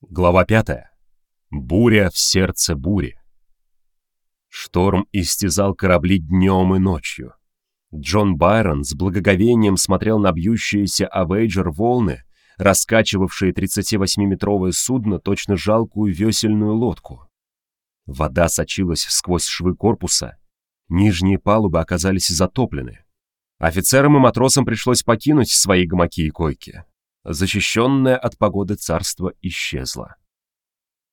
Глава 5. Буря в сердце бури. Шторм истязал корабли днем и ночью. Джон Байрон с благоговением смотрел на бьющиеся Авейджер волны, раскачивавшие 38-метровое судно точно жалкую весельную лодку. Вода сочилась сквозь швы корпуса, нижние палубы оказались затоплены. Офицерам и матросам пришлось покинуть свои гамаки и койки защищенное от погоды царство исчезло.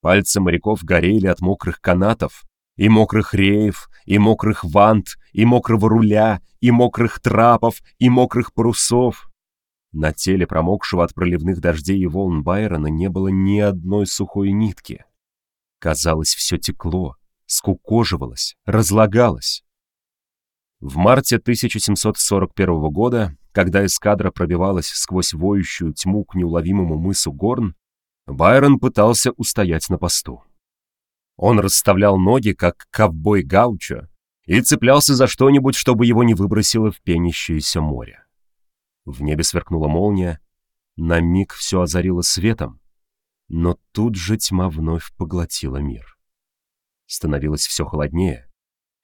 Пальцы моряков горели от мокрых канатов, и мокрых реев, и мокрых вант, и мокрого руля, и мокрых трапов, и мокрых парусов. На теле промокшего от проливных дождей и волн Байрона не было ни одной сухой нитки. Казалось, все текло, скукоживалось, разлагалось. В марте 1741 года когда эскадра пробивалась сквозь воющую тьму к неуловимому мысу Горн, Байрон пытался устоять на посту. Он расставлял ноги, как ковбой Гаучо, и цеплялся за что-нибудь, чтобы его не выбросило в пенящееся море. В небе сверкнула молния, на миг все озарило светом, но тут же тьма вновь поглотила мир. Становилось все холоднее,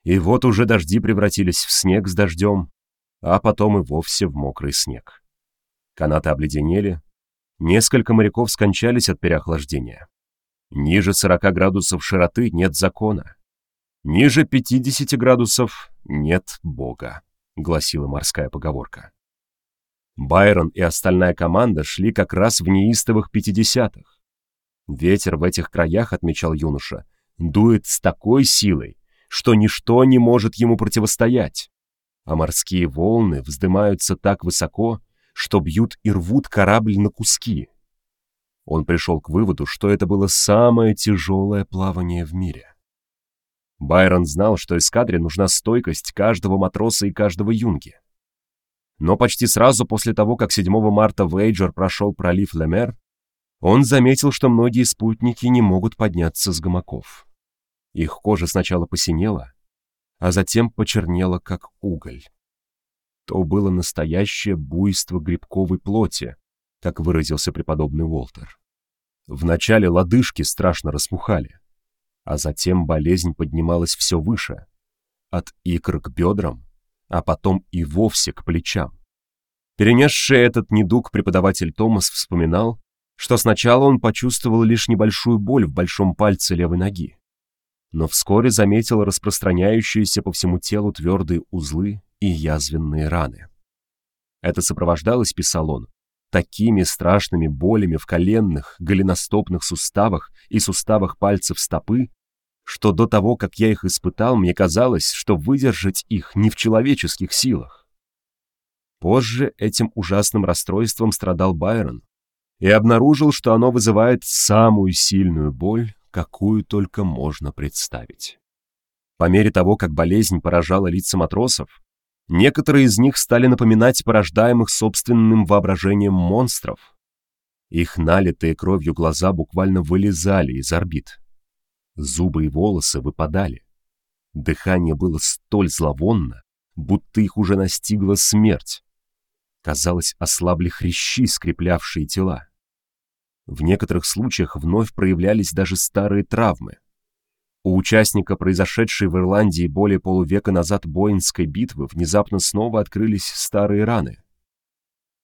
и вот уже дожди превратились в снег с дождем, а потом и вовсе в мокрый снег. Канаты обледенели, несколько моряков скончались от переохлаждения. Ниже 40 градусов широты нет закона. Ниже 50 градусов нет Бога, гласила морская поговорка. Байрон и остальная команда шли как раз в неистовых 50-х. Ветер в этих краях, отмечал юноша, дует с такой силой, что ничто не может ему противостоять а морские волны вздымаются так высоко, что бьют и рвут корабль на куски. Он пришел к выводу, что это было самое тяжелое плавание в мире. Байрон знал, что эскадре нужна стойкость каждого матроса и каждого юнги. Но почти сразу после того, как 7 марта Вейджер прошел пролив Лемер, он заметил, что многие спутники не могут подняться с гамаков. Их кожа сначала посинела, а затем почернело, как уголь. То было настоящее буйство грибковой плоти, как выразился преподобный Уолтер. Вначале лодыжки страшно распухали, а затем болезнь поднималась все выше, от икр к бедрам, а потом и вовсе к плечам. Перенесший этот недуг преподаватель Томас вспоминал, что сначала он почувствовал лишь небольшую боль в большом пальце левой ноги но вскоре заметил распространяющиеся по всему телу твердые узлы и язвенные раны. Это сопровождалось, писал он, такими страшными болями в коленных, голеностопных суставах и суставах пальцев стопы, что до того, как я их испытал, мне казалось, что выдержать их не в человеческих силах. Позже этим ужасным расстройством страдал Байрон и обнаружил, что оно вызывает самую сильную боль, какую только можно представить. По мере того, как болезнь поражала лица матросов, некоторые из них стали напоминать порождаемых собственным воображением монстров. Их налитые кровью глаза буквально вылезали из орбит. Зубы и волосы выпадали. Дыхание было столь зловонно, будто их уже настигла смерть. Казалось, ослабли хрящи, скреплявшие тела. В некоторых случаях вновь проявлялись даже старые травмы. У участника произошедшей в Ирландии более полувека назад Боинской битвы внезапно снова открылись старые раны.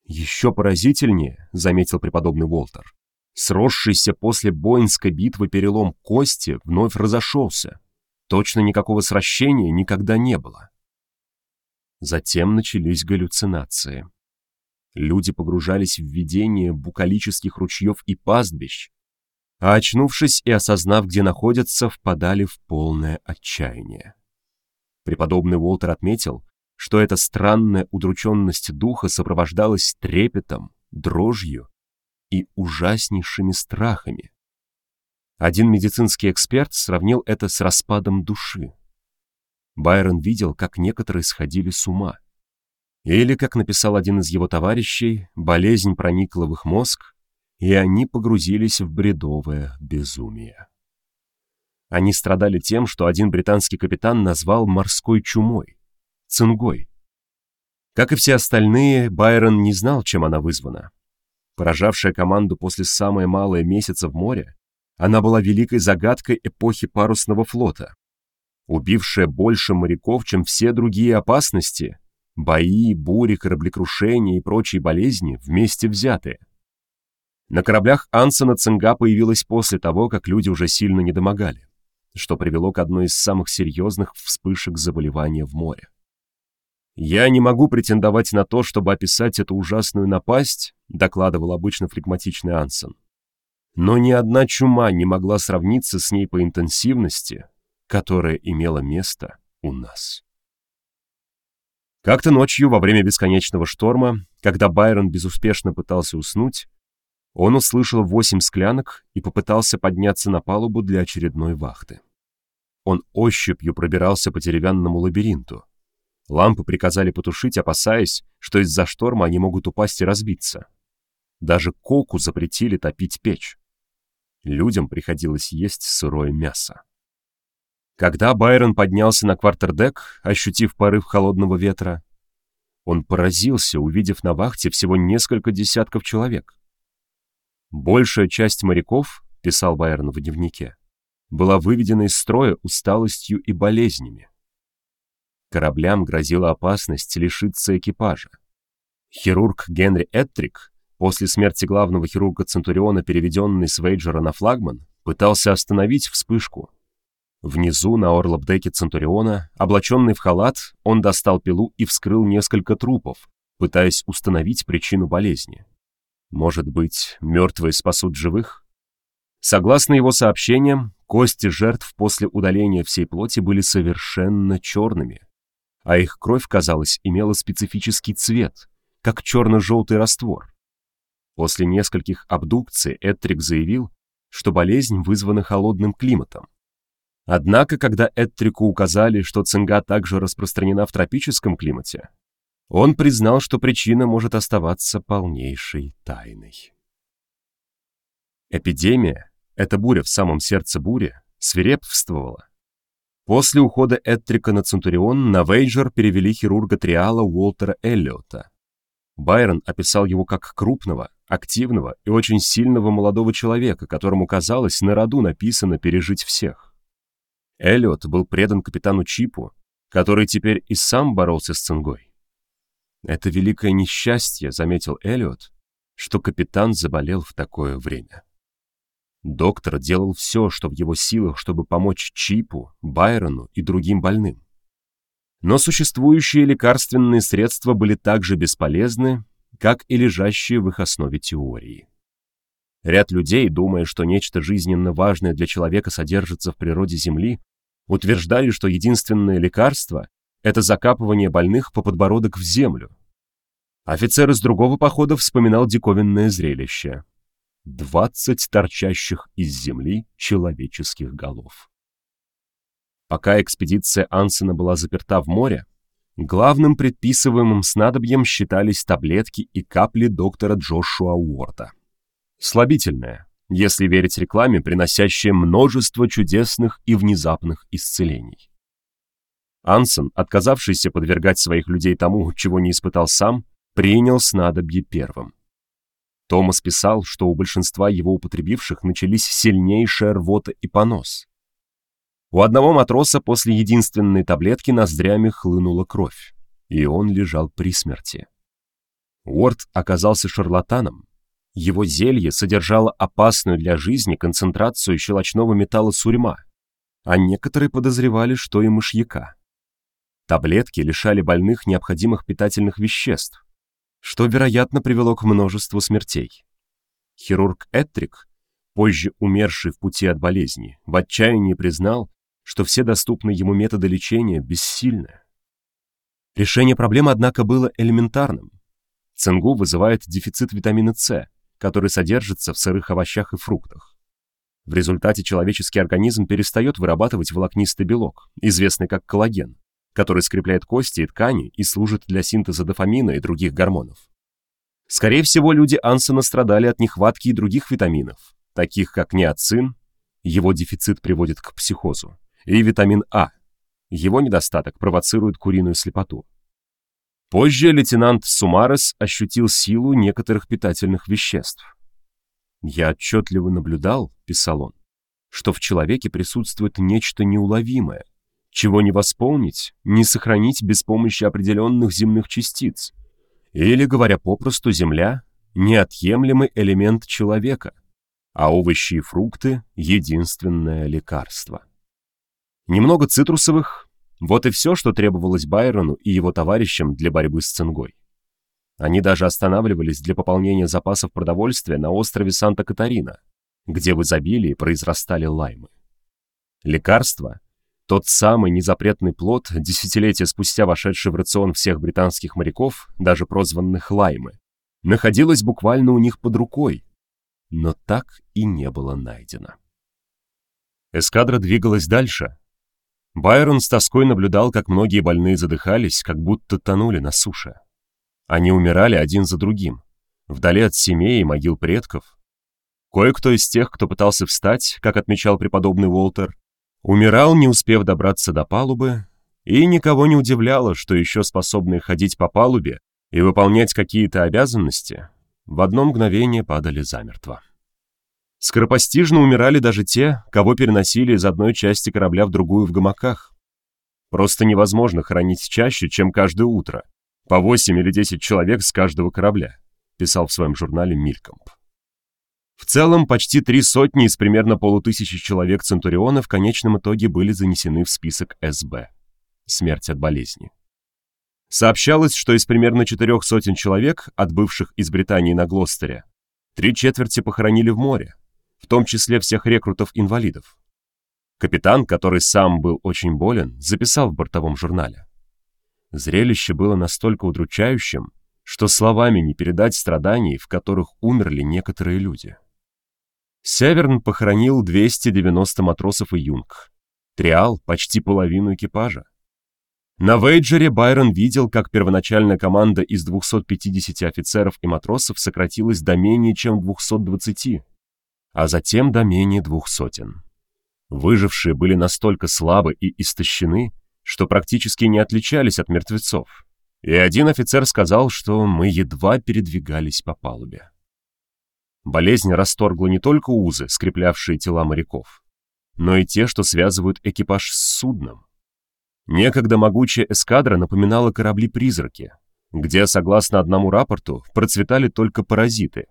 «Еще поразительнее», — заметил преподобный Уолтер, сросшийся после Боинской битвы перелом кости вновь разошелся. Точно никакого сращения никогда не было. Затем начались галлюцинации. Люди погружались в видение букалических ручьев и пастбищ, а очнувшись и осознав, где находятся, впадали в полное отчаяние. Преподобный Уолтер отметил, что эта странная удрученность духа сопровождалась трепетом, дрожью и ужаснейшими страхами. Один медицинский эксперт сравнил это с распадом души. Байрон видел, как некоторые сходили с ума. Или, как написал один из его товарищей, болезнь проникла в их мозг, и они погрузились в бредовое безумие. Они страдали тем, что один британский капитан назвал морской чумой, цингой. Как и все остальные, Байрон не знал, чем она вызвана. Поражавшая команду после самое малое месяца в море, она была великой загадкой эпохи парусного флота, убившая больше моряков, чем все другие опасности, бои, бури, кораблекрушения и прочие болезни вместе взятые. На кораблях Ансона цинга появилась после того, как люди уже сильно недомогали, что привело к одной из самых серьезных вспышек заболевания в море. «Я не могу претендовать на то, чтобы описать эту ужасную напасть», докладывал обычно флегматичный Ансон. Но ни одна чума не могла сравниться с ней по интенсивности, которая имела место у нас. Как-то ночью во время бесконечного шторма, когда Байрон безуспешно пытался уснуть, он услышал восемь склянок и попытался подняться на палубу для очередной вахты. Он ощупью пробирался по деревянному лабиринту. Лампы приказали потушить, опасаясь, что из-за шторма они могут упасть и разбиться. Даже коку запретили топить печь. Людям приходилось есть сырое мясо. Когда Байрон поднялся на квартердек, ощутив порыв холодного ветра, он поразился, увидев на вахте всего несколько десятков человек. Большая часть моряков, писал Байерн в дневнике, была выведена из строя усталостью и болезнями. Кораблям грозила опасность лишиться экипажа. Хирург Генри Эттрик, после смерти главного хирурга Центуриона, переведенный с Вейджера на флагман, пытался остановить вспышку. Внизу, на орлопдеке Центуриона, облаченный в халат, он достал пилу и вскрыл несколько трупов, пытаясь установить причину болезни. Может быть, мертвые спасут живых? Согласно его сообщениям, кости жертв после удаления всей плоти были совершенно черными, а их кровь, казалось, имела специфический цвет, как черно-желтый раствор. После нескольких абдукций Этрик заявил, что болезнь вызвана холодным климатом. Однако, когда Эттрику указали, что цинга также распространена в тропическом климате, он признал, что причина может оставаться полнейшей тайной. Эпидемия, эта буря в самом сердце бури, свирепствовала. После ухода Эттрика на Центурион на Вейджер перевели хирурга Триала Уолтера Эллиота. Байрон описал его как крупного, активного и очень сильного молодого человека, которому казалось на роду написано пережить всех. Эллиот был предан капитану Чипу, который теперь и сам боролся с цингой. Это великое несчастье, заметил Эллиот, что капитан заболел в такое время. Доктор делал все, что в его силах, чтобы помочь Чипу, Байрону и другим больным. Но существующие лекарственные средства были так же бесполезны, как и лежащие в их основе теории. Ряд людей, думая, что нечто жизненно важное для человека содержится в природе Земли, утверждали, что единственное лекарство это закапывание больных по подбородок в землю. Офицер из другого похода вспоминал диковинное зрелище. Двадцать торчащих из земли человеческих голов. Пока экспедиция Ансена была заперта в море, главным предписываемым снадобьем считались таблетки и капли доктора Джошуа Уорта. Слабительное, если верить рекламе, приносящее множество чудесных и внезапных исцелений. Ансен, отказавшийся подвергать своих людей тому, чего не испытал сам, принял снадобье первым. Томас писал, что у большинства его употребивших начались сильнейшая рвота и понос. У одного матроса после единственной таблетки ноздрями хлынула кровь, и он лежал при смерти. Уорд оказался шарлатаном. Его зелье содержало опасную для жизни концентрацию щелочного металла сурьма, а некоторые подозревали, что и мышьяка. Таблетки лишали больных необходимых питательных веществ, что, вероятно, привело к множеству смертей. Хирург Этрик, позже умерший в пути от болезни, в отчаянии признал, что все доступные ему методы лечения бессильны. Решение проблемы, однако, было элементарным. Цингу вызывает дефицит витамина С, который содержится в сырых овощах и фруктах. В результате человеческий организм перестает вырабатывать волокнистый белок, известный как коллаген, который скрепляет кости и ткани и служит для синтеза дофамина и других гормонов. Скорее всего, люди Ансена страдали от нехватки и других витаминов, таких как ниацин, его дефицит приводит к психозу, и витамин А, его недостаток провоцирует куриную слепоту. Позже лейтенант Сумарес ощутил силу некоторых питательных веществ. «Я отчетливо наблюдал», — писал он, — «что в человеке присутствует нечто неуловимое, чего не восполнить, не сохранить без помощи определенных земных частиц. Или, говоря попросту, Земля — неотъемлемый элемент человека, а овощи и фрукты — единственное лекарство. Немного цитрусовых — вот и все, что требовалось Байрону и его товарищам для борьбы с цингой. Они даже останавливались для пополнения запасов продовольствия на острове Санта-Катарина, где в изобилии произрастали лаймы. Лекарства — тот самый незапретный плод, десятилетия спустя вошедший в рацион всех британских моряков, даже прозванных лаймы, находилось буквально у них под рукой, но так и не было найдено. Эскадра двигалась дальше. Байрон с тоской наблюдал, как многие больные задыхались, как будто тонули на суше. Они умирали один за другим, вдали от семей и могил предков. Кое-кто из тех, кто пытался встать, как отмечал преподобный Уолтер, умирал, не успев добраться до палубы, и никого не удивляло, что еще способные ходить по палубе и выполнять какие-то обязанности, в одно мгновение падали замертво. Скоропостижно умирали даже те, кого переносили из одной части корабля в другую в гамаках. Просто невозможно хранить чаще, чем каждое утро, по 8 или 10 человек с каждого корабля, писал в своем журнале Милькомп. В целом, почти три сотни из примерно полутысячи человек Центуриона в конечном итоге были занесены в список СБ. Смерть от болезни. Сообщалось, что из примерно четырех сотен человек, отбывших из Британии на Глостере, три четверти похоронили в море, в том числе всех рекрутов-инвалидов. Капитан, который сам был очень болен, записал в бортовом журнале. Зрелище было настолько удручающим, что словами не передать страданий, в которых умерли некоторые люди. Северн похоронил 290 матросов и юнг. Триал — почти половину экипажа. На Вейджере Байрон видел, как первоначальная команда из 250 офицеров и матросов сократилась до менее чем 220, а затем до менее двух сотен. Выжившие были настолько слабы и истощены, что практически не отличались от мертвецов. И один офицер сказал, что мы едва передвигались по палубе. Болезнь расторгла не только узы, скреплявшие тела моряков, но и те, что связывают экипаж с судном. Некогда могучая эскадра напоминала корабли-призраки, где, согласно одному рапорту, процветали только паразиты.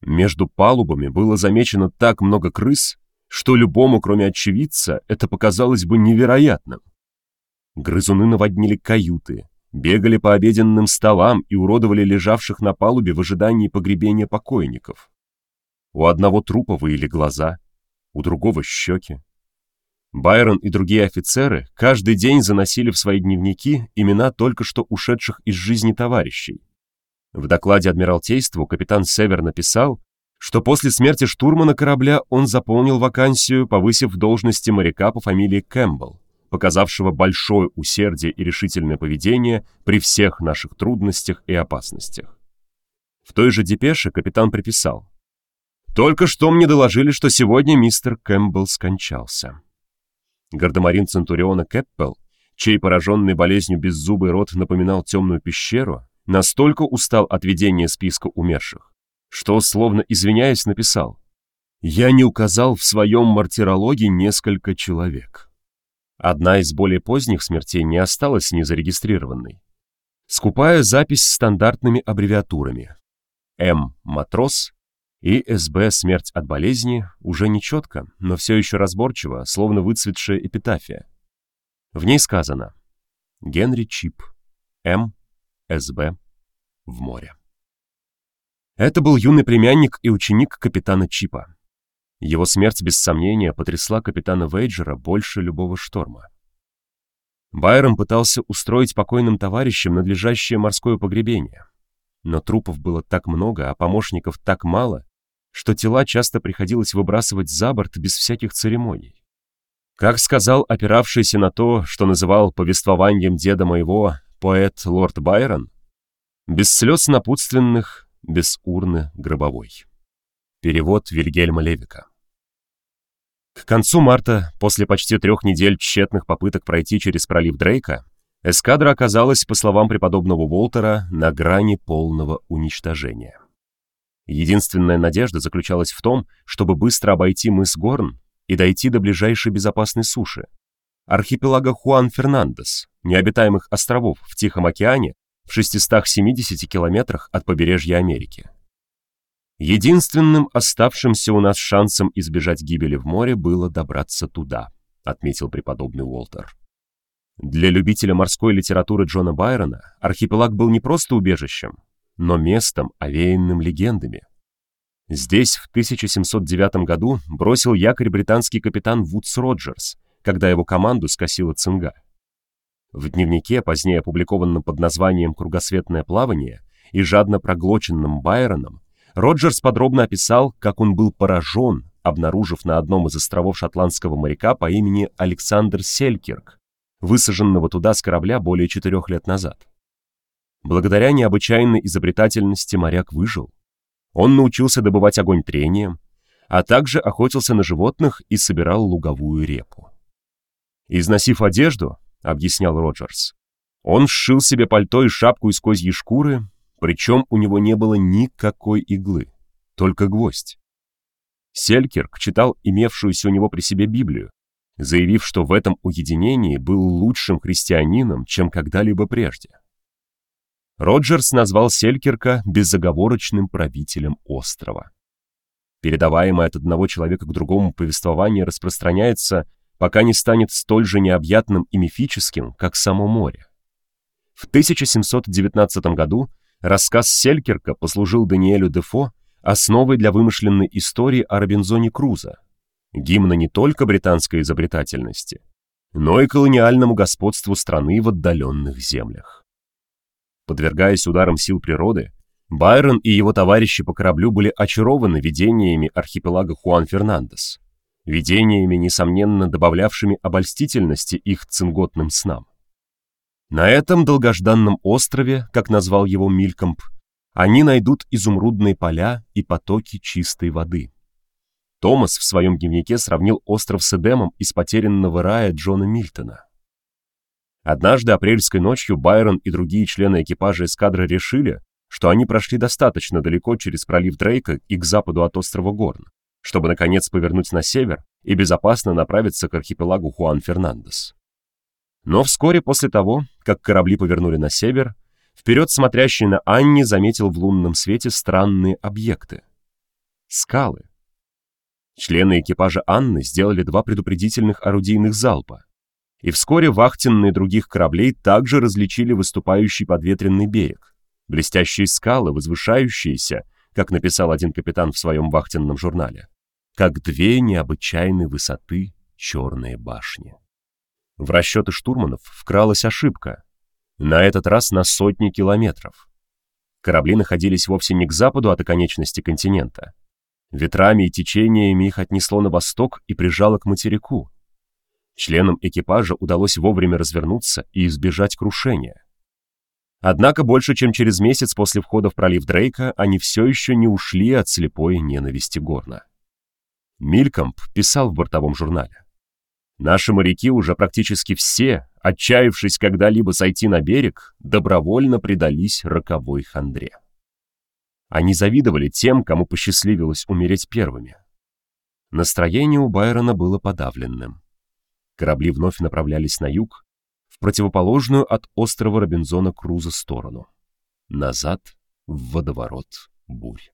Между палубами было замечено так много крыс, что любому, кроме очевидца, это показалось бы невероятным. Грызуны наводнили каюты, бегали по обеденным столам и уродовали лежавших на палубе в ожидании погребения покойников. У одного трупа выили глаза, у другого щеки. Байрон и другие офицеры каждый день заносили в свои дневники имена только что ушедших из жизни товарищей. В докладе Адмиралтейству капитан Север написал, что после смерти штурмана корабля он заполнил вакансию, повысив в должности моряка по фамилии Кэмпбелл показавшего большое усердие и решительное поведение при всех наших трудностях и опасностях. В той же депеше капитан приписал. «Только что мне доложили, что сегодня мистер Кэмпбелл скончался». Гардемарин Центуриона Кэппелл, чей пораженный болезнью беззубый рот напоминал темную пещеру, настолько устал от ведения списка умерших, что, словно извиняясь, написал «Я не указал в своем мартирологе несколько человек». Одна из более поздних смертей не осталась незарегистрированной. Скупая запись стандартными аббревиатурами. М. Матрос и СБ «Смерть от болезни» уже нечетко, но все еще разборчиво, словно выцветшая эпитафия. В ней сказано «Генри Чип, М. СБ, в море». Это был юный племянник и ученик капитана Чипа. Его смерть, без сомнения, потрясла капитана Вейджера больше любого шторма. Байрон пытался устроить покойным товарищам надлежащее морское погребение. Но трупов было так много, а помощников так мало, что тела часто приходилось выбрасывать за борт без всяких церемоний. Как сказал опиравшийся на то, что называл повествованием деда моего поэт лорд Байрон, без слез напутственных, без урны гробовой. Перевод Вильгельма Левика. К концу марта, после почти трех недель тщетных попыток пройти через пролив Дрейка, Эскадра оказалась, по словам преподобного Уолтера, на грани полного уничтожения. Единственная надежда заключалась в том, чтобы быстро обойти мыс Горн и дойти до ближайшей безопасной суши, архипелага Хуан Фернандес, необитаемых островов в Тихом океане в 670 километрах от побережья Америки. Единственным оставшимся у нас шансом избежать гибели в море было добраться туда, отметил преподобный Уолтер. Для любителя морской литературы Джона Байрона архипелаг был не просто убежищем, но местом, овеянным легендами. Здесь в 1709 году бросил якорь британский капитан Вудс Роджерс, когда его команду скосила цинга. В дневнике, позднее опубликованном под названием «Кругосветное плавание» и жадно проглоченным Байроном, Роджерс подробно описал, как он был поражен, обнаружив на одном из островов шотландского моряка по имени Александр Селькирк, высаженного туда с корабля более четырех лет назад. Благодаря необычайной изобретательности моряк выжил. Он научился добывать огонь трением, а также охотился на животных и собирал луговую репу. Износив одежду, объяснял Роджерс, он сшил себе пальто и шапку из козьей шкуры, причем у него не было никакой иглы, только гвоздь. Селькерк читал имевшуюся у него при себе Библию, заявив, что в этом уединении был лучшим христианином, чем когда-либо прежде. Роджерс назвал Селькерка безоговорочным правителем острова. Передаваемое от одного человека к другому повествование распространяется, пока не станет столь же необъятным и мифическим, как само море. В 1719 году рассказ Селькерка послужил Даниэлю Дефо основой для вымышленной истории о Робинзоне Крузо, гимна не только британской изобретательности, но и колониальному господству страны в отдаленных землях. Подвергаясь ударам сил природы, Байрон и его товарищи по кораблю были очарованы видениями архипелага Хуан Фернандес, видениями, несомненно, добавлявшими обольстительности их цинготным снам. На этом долгожданном острове, как назвал его Милькомп, они найдут изумрудные поля и потоки чистой воды. Томас в своем дневнике сравнил остров с Эдемом из потерянного рая Джона Мильтона. Однажды апрельской ночью Байрон и другие члены экипажа эскадры решили, что они прошли достаточно далеко через пролив Дрейка и к западу от острова Горн, чтобы наконец повернуть на север и безопасно направиться к архипелагу Хуан Фернандес. Но вскоре после того, как корабли повернули на север, вперед смотрящий на Анни заметил в лунном свете странные объекты. Скалы. Члены экипажа Анны сделали два предупредительных орудийных залпа, и вскоре вахтенные других кораблей также различили выступающий подветренный берег, блестящие скалы, возвышающиеся, как написал один капитан в своем вахтенном журнале, как две необычайной высоты черные башни. В расчеты штурманов вкралась ошибка, на этот раз на сотни километров. Корабли находились вовсе не к западу от оконечности континента. Ветрами и течениями их отнесло на восток и прижало к материку, Членам экипажа удалось вовремя развернуться и избежать крушения. Однако больше чем через месяц после входа в пролив Дрейка они все еще не ушли от слепой ненависти Горна. Милькомп писал в бортовом журнале. Наши моряки уже практически все, отчаявшись когда-либо сойти на берег, добровольно предались роковой хандре. Они завидовали тем, кому посчастливилось умереть первыми. Настроение у Байрона было подавленным. Корабли вновь направлялись на юг, в противоположную от острова Робинзона Круза сторону. Назад в водоворот бурь.